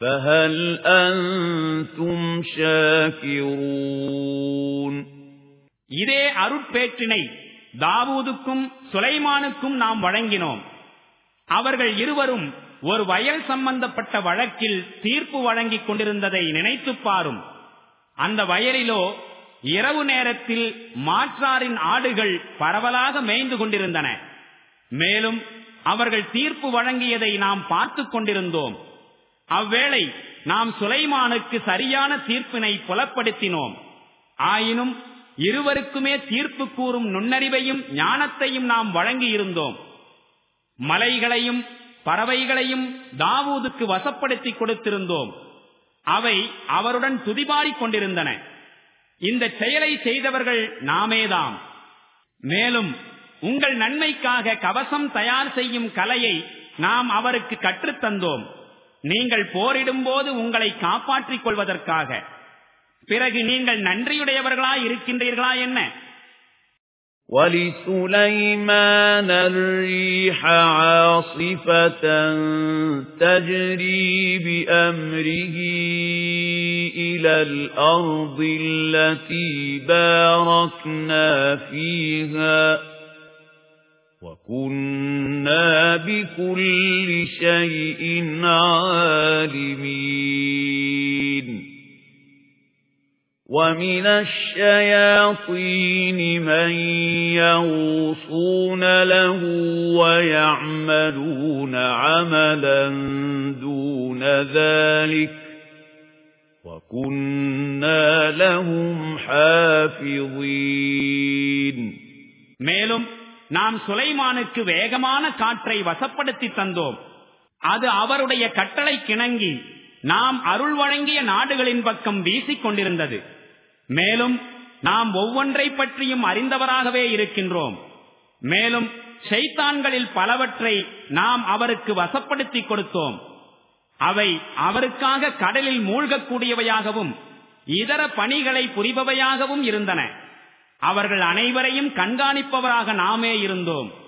فَهَلْ أَنتُمْ شَاكِرُونَ இதே அருட்பேற்றினை தாவூதுக்கும் சுலைமானுக்கும் நாம் வழங்கினோம் அவர்கள் இருவரும் ஒரு வயல் சம்பந்தப்பட்ட வழக்கில் தீர்ப்பு வழங்கிக் கொண்டிருந்ததை நினைத்துப் பாரும் அந்த வயலிலோ இரவு நேரத்தில் மாற்றாரின் ஆடுகள் பரவலாக மேய்ந்து கொண்டிருந்தன மேலும் அவர்கள் தீர்ப்பு வழங்கியதை நாம் பார்த்துக் கொண்டிருந்தோம் அவ்வேளை நாம் சுலைமானுக்கு சரியான தீர்ப்பினை புலப்படுத்தினோம். ஆயினும் இருவருக்குமே தீர்ப்பு கூறும் நுண்ணறிவையும் ஞானத்தையும் நாம் வழங்கியிருந்தோம். மலைகளையும் பறவைகளையும் தாவூதுக்கு வசப்படுத்தி கொடுத்திருந்தோம். அவை அவருடன் துதிபாடிக் கொண்டிருந்தன. இந்த செயலை செய்தவர்கள் நாமேதாம். மேலும் உங்கள் நன்மைக்காக கவசம் தயார் செய்யும் கலையை நாம் அவருக்கு கற்றுத்தந்தோம். நீங்கள் போரிடும் போது உங்களை காப்பாற்றிக் கொள்வதற்காக பிறகு நீங்கள் நன்றியுடையவர்களாய் இருக்கின்றீர்களா என்ன وَلِسُلَيْمَانَ الرِّيحَ عَاصِفَةً تَجْرِي بِأَمْرِهِ إِلَى الْأَرْضِ الَّتِي بَارَكْنَا فِيهَا وَكُنَّا بِكُلِّ شَيْءٍ عَالِمِينَ وَمِنَ الشَّيَاطِينِ مَن يَغُوصُونَ لَهُ وَيَعْمَلُونَ عَمَلًا دُونَ ذَلِكَ وَكُنَّا لَهُمْ حَافِظِينَ மேலும் நாம் சுலைமானுக்கு வேகமான காற்றை வசப்படுத்தி தந்தோம். அது அவருடைய கட்டளை கிணங்கி நாம் அருள் வழங்கிய நாடுகளின் பக்கம் வீசிக் கொண்டிருந்தது. மேலும் நாம் ஒவ்வொன்றை பற்றியும் அறிந்தவராகவே இருக்கின்றோம். மேலும் செய்தான்களில் பலவற்றை நாம் அவருக்கு வசப்படுத்தி கொடுத்தோம். அவை அவருக்காக கடலில் மூழ்கக்கூடியவையாகவும் இதர பணிகளை புரிபவையாகவும் இருந்தன. அவர்கள் அனைவரையும் கண்காணிப்பவராக நாமே இருந்தோம்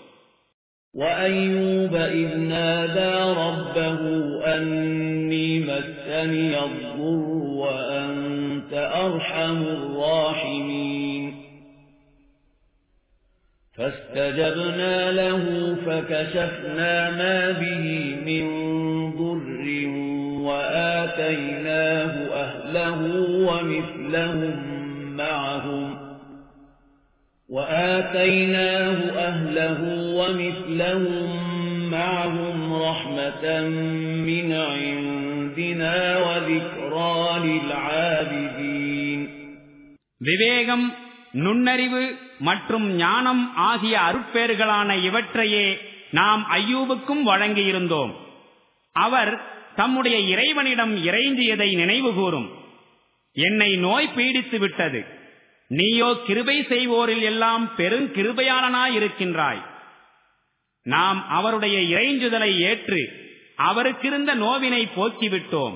وَأَيُّوبَ إِذْ نَادَى رَبَّهُ أَنِّي مَسَّنِيَ الضُّرُّ وَأَنْتَ أَرْحَمُ الرَّاحِمِينَ فَاسْتَجَبْنَا لَهُ فَكَشَفْنَا مَا بِهِ مِنْ ضُرٍّ وَآتَيْنَاهُ أَهْلَهُ وَمِثْلَهُمْ مَعَهُمْ وآتيناه أهله ومثلهم معهم رحمة من عندنا وذكرى للعابدين விவேகம் நுண்ணறிவு மற்றும் ஞானம் ஆகிய அருட்பேறுகளான இவற்றையே நாம் ஐயூபுக்கும் வழங்கியிருந்தோம் அவர் தம்முடைய இறைவனிடம் இறைஞ்சியதை நினைவுகூறும் என்னை நோய் பீடித்து விட்டது நீயோ கிருபை செய்வோரில் எல்லாம் பெருங்கிருபையாளனாயிருக்கின்றாய் நாம் அவருடைய இறைஞ்சுதலை ஏற்று அவருக்கிருந்த நோவினை போக்கிவிட்டோம்.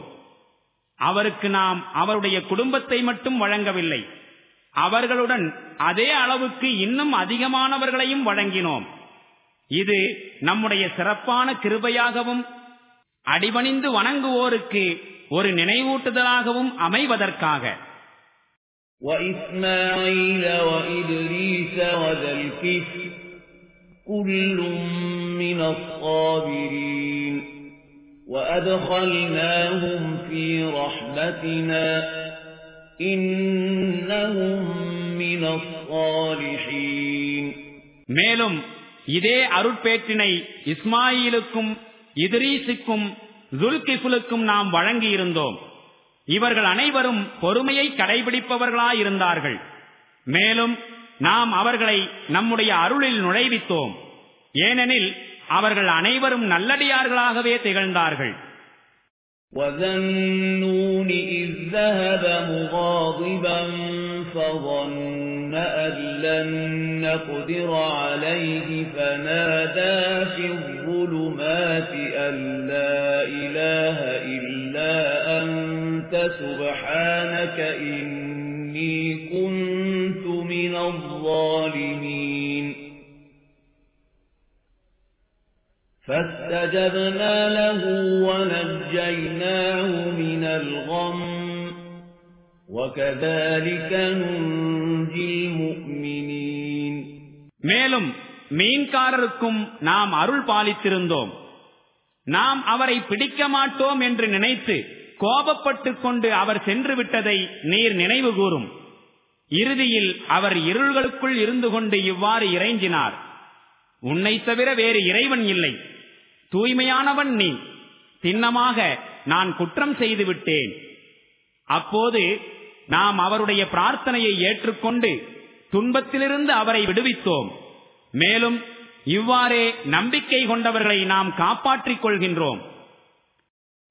அவருக்கு நாம் அவருடைய குடும்பத்தை மட்டும் வழங்கவில்லை. அவர்களுடன் அதே அளவுக்கு இன்னும் அதிகமானவர்களையும் வழங்கினோம். இது நம்முடைய சிறப்பான கிருபையாகவும் அடிபணிந்து வணங்குவோருக்கு ஒரு நினைவூட்டுதலாகவும் அமைவதற்காக. وإسماعيل وإدريس وذا الكفر كل من الصابرين وأدخلناهم في رحمتنا إنهم من الصالحين மேலும் இதே அருட்பேற்றினை இஸ்மாயிலுக்கும் இதிரீசுக்கும் ஜுல்கிஃபுலுக்கும் நாம் வழங்கியிருந்தோம் இவர்கள் அனைவரும் பொறுமையை கடைபிடிப்பவர்களாயிருந்தார்கள் மேலும் நாம் அவர்களை நம்முடைய அருளில் நுழைவித்தோம் ஏனெனில் அவர்கள் அனைவரும் நல்லடியார்களாகவே திகழ்ந்தார்கள் وَذَنُّونِ إِذ ذَّهَبَ مُغَاضِبًا فَظَنَّ أَن لَّن نَّقْدِرَ عَلَيْهِ فَنَادَىٰ فِي الظُّلُمَاتِ أَن لَّا أَنتَ سُبْحَانَكَ إِنِّي كُنتُ مِنَ الظَّالِمِينَ فاستجبنا له ونجيناه من الغم وكذلك ننجي المؤمنين மேலும் மீன்காரருக்கும் நாம் அருள் பாலித்திருந்தோம் நாம் அவரை பிடிக்க மாட்டோம் என்று நினைத்து கோபப்பட்டுக் கொண்டு அவர் சென்று விட்டதை நீர் நினைவு கூறும். இறுதியில் அவர் இருள்களுக்குள் இருந்து கொண்டு இவ்வாறு இறைஞ்சினார். உன்னை தவிர வேறு இறைவன் இல்லை. தூய்மையானவன் நீ. சின்னமாக நான் குற்றம் செய்து விட்டேன் அப்போது நாம் அவருடைய பிரார்த்தனையை ஏற்றுக்கொண்டு துன்பத்திலிருந்து அவரை விடுவித்தோம். மேலும் இவ்வாறே நம்பிக்கை கொண்டவர்களை நாம் காப்பாற்றிக் கொள்கின்றோம்.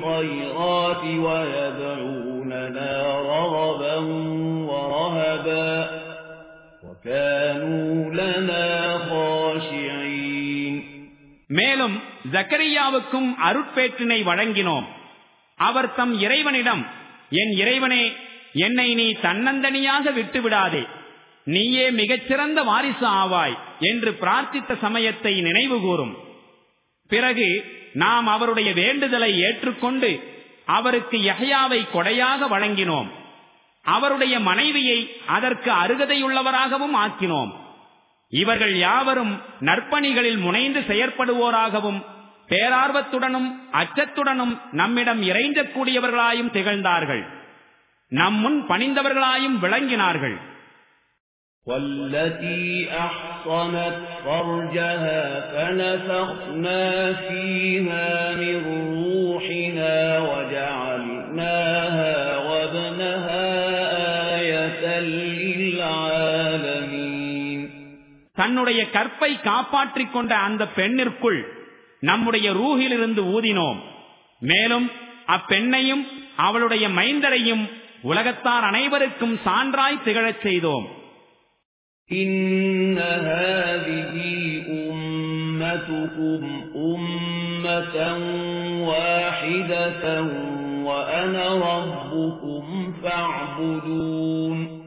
الخيرات ويدعوننا رغبا ورهبا وكانوا لنا خاشعين மேலும் ஜக்கரியாவுக்கும் அருட்பேற்றினை வழங்கினோம் அவர் தம் இறைவனிடம் என் இறைவனே என்னை நீ தன்னந்தனியாக விட்டுவிடாதே நீயே மிகச்சிறந்த வாரிசு ஆவாய் என்று பிரார்த்தித்த சமயத்தை நினைவு கூறும் பிறகு நாம் அவருடைய வேண்டுதலை ஏற்றுக்கொண்டு அவருக்கு யஹயாவை கொடையாக வழங்கினோம். அவருடைய மனைவியை அதற்கு அருகதையுள்ளவராகவும் ஆக்கினோம். இவர்கள் யாவரும் நற்பணிகளில் முனைந்து செயற்படுவோராகவும் பேரார்வத்துடனும் அச்சத்துடனும் நம்மிடம் இறைஞ்சக்கூடியவர்களாயும் திகழ்ந்தார்கள். நம் முன் பணிந்தவர்களாயும் விளங்கினார்கள். والتي أحصنت فرجها فنفخنا فيها من روحنا وجعلناها وابنها آية للعالمين தன்னுடைய கற்பை காப்பாற்றிக் கொண்ட அந்த பெண்ணிற்குள் நம்முடைய ரூகிலிருந்து ஊதினோம் மேலும் அப்பெண்ணையும் அவளுடைய மைந்தரையும் உலகத்தார் அனைவருக்கும் சான்றாய் திகழச் செய்தோம் إن هذه أمتكم أمة واحدة وأنا ربكم فاعبدون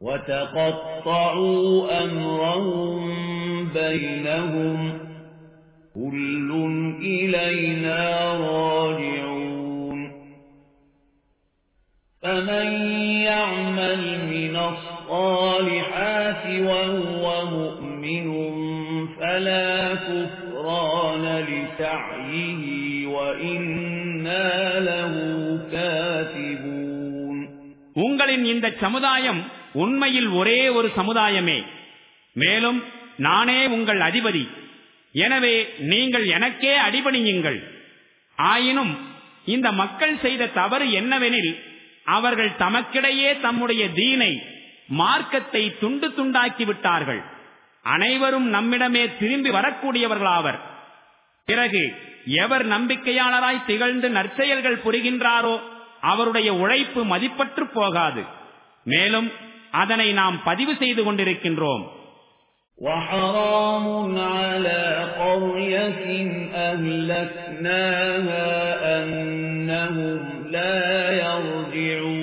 وتقطعوا أمرهم بينهم كل إلينا راجعون فمن يعمل من الصالحات وهو مؤمن فلا كفران لسعيه وإنا له كاتبون உங்களின் இந்த சமுதாயம் உண்மையில் ஒரே ஒரு சமுதாயமே மேலும் நானே உங்கள் அதிபதி எனவே நீங்கள் எனக்கே அடிபணியுங்கள் ஆயினும் இந்த மக்கள் செய்த தவறு என்னவெனில் அவர்கள் தமக்கிடையே தம்முடைய தீனை மார்க்கத்தை துண்டு துண்டாக்கி விட்டார்கள் அனைவரும் நம்மிடமே திரும்பி வரக்கூடியவர்களாவர் பிறகு எவர் நம்பிக்கையாளராய் திகழ்ந்து நற்செயல்கள் புரிகின்றாரோ அவருடைய உழைப்பு மதிப்பற்று போகாது மேலும் அதனை நாம் பதிவு செய்து கொண்டிருக்கின்றோம் وحرام على قرية أهلكناها أنهم لا يرجعون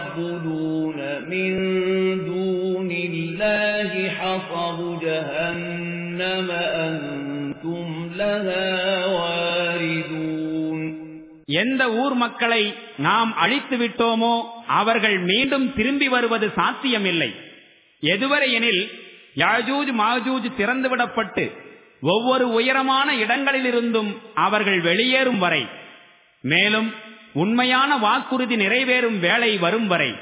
تعبدون من دون الله حصب جهنم أنتم لها واردون எந்த ஊர் மக்களை நாம் அழித்து விட்டோமோ அவர்கள் மீண்டும் திரும்பி வருவது சாத்தியமில்லை எதுவரை எனில் யாஜூஜ் மாஜூஜ் திறந்துவிடப்பட்டு ஒவ்வொரு உயரமான இடங்களிலிருந்தும் அவர்கள் வெளியேறும் வரை மேலும் உண்மையான வாக்குறுதி நிறைவேறும் வேலை வரும் வரை.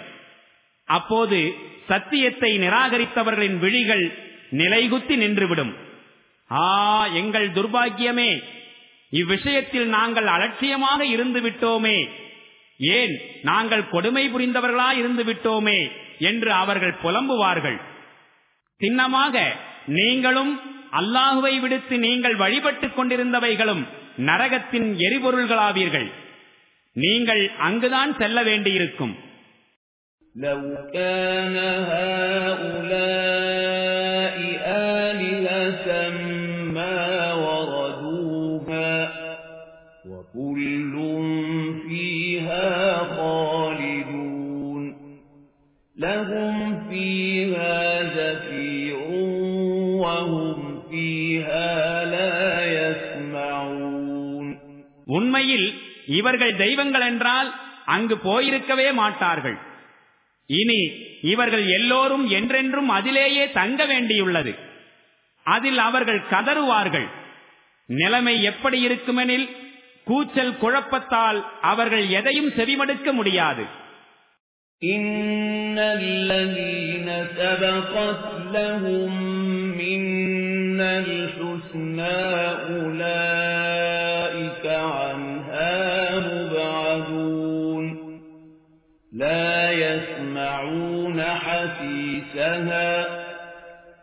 அப்போது சத்தியத்தை நிராகரித்தவர்களின் விழிகள் நிலைகுத்தி நின்றுவிடும். ஆ எங்கள் துர்பாக்கியமே இவ்விஷயத்தில் நாங்கள் அலட்சியமாக இருந்து விட்டோமே ஏன் நாங்கள் கொடுமை புரிந்தவர்களா இருந்து விட்டோமே என்று அவர்கள் புலம்புவார்கள். சின்னமாக நீங்களும் அல்லாஹுவை விடுத்து நீங்கள் வழிபட்டுக் கொண்டிருந்தவைகளும் நரகத்தின் எரிபொருள்களாவீர்கள் நீங்கள் அங்குதான் செல்ல வேண்டியிருக்கும் لو كان هؤلاء آلهة ما وردوها وكل فيها خالدون لهم فيها زفير وهم உண்மையில் இவர்கள் தெய்வங்கள் என்றால் அங்கு போயிருக்கவே மாட்டார்கள் இனி இவர்கள் எல்லோரும் என்றென்றும் அதிலேயே தங்க வேண்டியுள்ளது அதில் அவர்கள் கதறுவார்கள் நிலைமை எப்படி இருக்குமெனில் கூச்சல் குழப்பத்தால் அவர்கள் எதையும் செவிமடுக்க முடியாது إن الذين سبقت لهم منا الحسنى أولئك حسيسها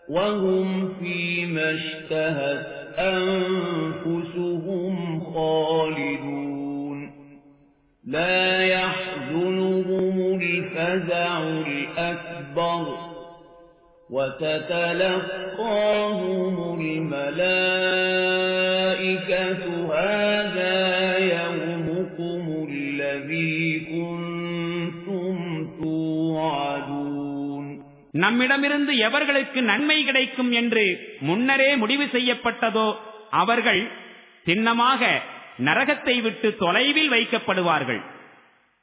وهم فيما اشتهت أنفسهم خالدون لا يحزنهم الفزع الأكبر وتتلقاهم الملائكة هذا يومكم நம்மிடமிருந்து எவர்களுக்கு நன்மை கிடைக்கும் என்று முன்னரே முடிவு செய்யப்பட்டதோ அவர்கள் சின்னமாக நரகத்தை விட்டு தொலைவில் வைக்கப்படுவார்கள்.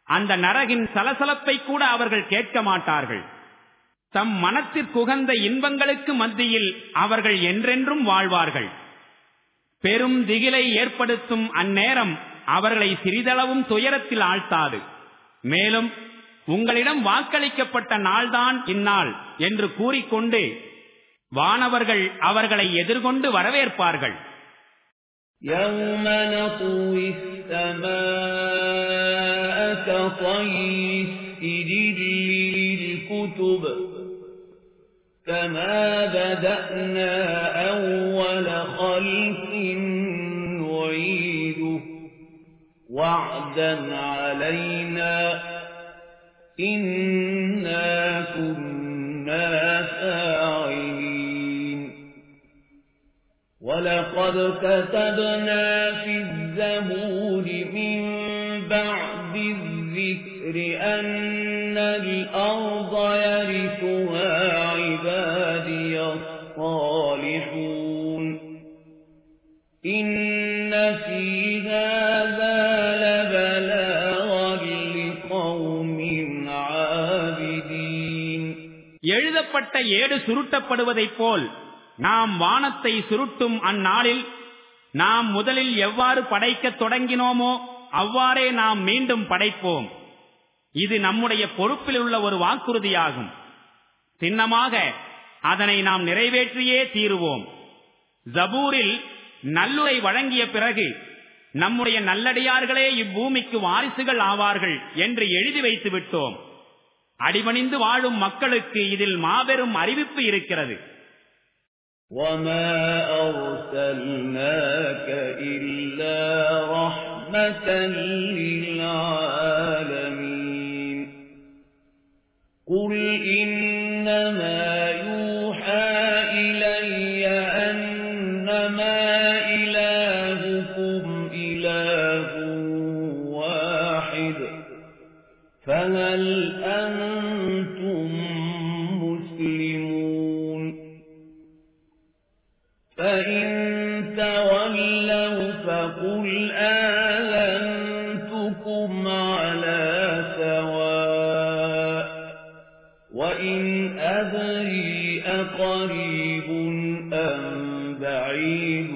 அந்த நரகின் சலசலப்பை கூட அவர்கள் கேட்க மாட்டார்கள். தம் மனத்திற்குகந்த இன்பங்களுக்கு மத்தியில் அவர்கள் என்றென்றும் வாழ்வார்கள். பெரும் திகிலை ஏற்படுத்தும் அந்நேரம் அவர்களை சிறிதளவும் துயரத்தில் ஆழ்த்தாது. மேலும் உங்களிடம் வாக்களிக்கப்பட்ட நாள்தான் இந்நாள் என்று கூறிக்கொண்டு வானவர்கள் அவர்களை எதிர்கொண்டு வரவேற்பார்கள் يوم نطوي السماء كطي السجل للكتب كما بدأنا أول خلق نعيده وعدا علينا إنا كنا فاعلين ولقد كتبنا في الزبور من بعد الذكر أن الأرض يرثها சுருட்டப்பட்ட ஏடு சுருட்டப்படுவதைப் போல் நாம் வானத்தை சுருட்டும் அந்நாளில் நாம் முதலில் எவ்வாறு படைக்கத் தொடங்கினோமோ அவ்வாறே நாம் மீண்டும் படைப்போம். இது நம்முடைய பொறுப்பில் உள்ள ஒரு வாக்குறுதியாகும். சின்னமாக அதனை நாம் நிறைவேற்றியே தீருவோம். ஜபூரில் நல்லுரை வழங்கிய பிறகு நம்முடைய நல்லடியார்களே இப்பூமிக்கு வாரிசுகள் ஆவார்கள் என்று எழுதி வைத்து விட்டோம். அடிபணிந்து வாழும் மக்களுக்கு இதில் மாபெரும் அறிவிப்பு இருக்கிறது وما أرسلناك إلا رحمة للعالمين قل إنما أقريب أم بعيد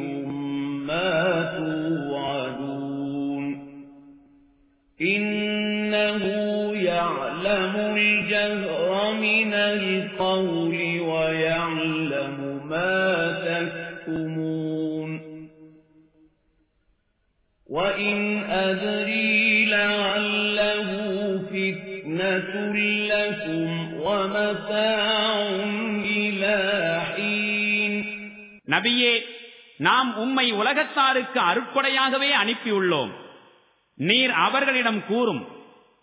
ما توعدون إنه يعلم الجهر من القول ويعلم ما تكتمون وإن أدري لعله فتنة لكم ومتاع நபியே நாம் உம்மை உலகத்தாருக்கு அருட்கொடையாகவே அனுப்பியுள்ளோம். நீர் அவர்களிடம் கூறும்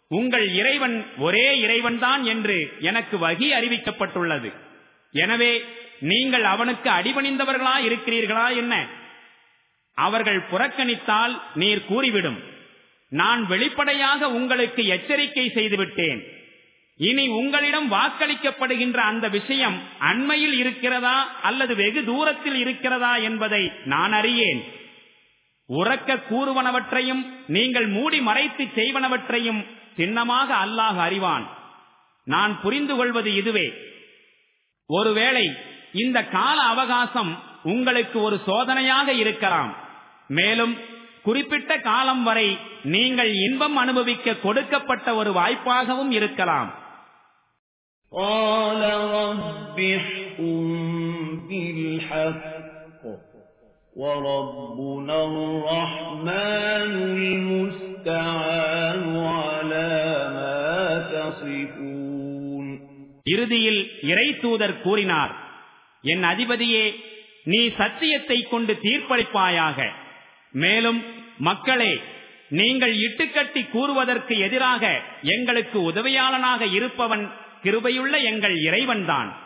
உங்கள் இறைவன் ஒரே இறைவன்தான் என்று எனக்கு வகி அறிவிக்கப்பட்டுள்ளது. எனவே நீங்கள் அவனுக்கு அடிபணிந்தவர்களா இருக்கிறீர்களா என்ன? அவர்கள் புறக்கணித்தால் நீர் கூறிவிடும். நான் வெளிப்படையாக உங்களுக்கு எச்சரிக்கை செய்துவிட்டேன். இனி உங்களிடம் வாக்களிக்கப்படுகின்ற அந்த விஷயம் அண்மையில் இருக்கிறதா அல்லது வெகு தூரத்தில் இருக்கிறதா என்பதை நான் அறியேன். உறக்க கூறுவனவற்றையும் நீங்கள் மூடி மறைத்து செய்வனவற்றையும் சின்னமாக அல்லாஹ் அறிவான். நான் புரிந்து கொள்வது இதுவே. ஒருவேளை இந்த கால அவகாசம் உங்களுக்கு ஒரு சோதனையாக இருக்கலாம். மேலும் குறிப்பிட்ட காலம் வரை நீங்கள் இன்பம் அனுபவிக்க கொடுக்கப்பட்ட ஒரு வாய்ப்பாகவும் இருக்கலாம். قال رب احكم بالحق وربنا الرحمن المستعان على ما تصفون இறுதியில் இறை தூதர் கூறினார் என் அதிபதியே நீ சத்தியத்தை கொண்டு தீர்ப்பளிப்பாயாக மேலும் மக்களே நீங்கள் இட்டுக்கட்டி கூறுவதற்கு எதிராக எங்களுக்கு உதவியாளனாக இருப்பவன் கிருபையுள்ள எங்கள் இறைவன்தான்.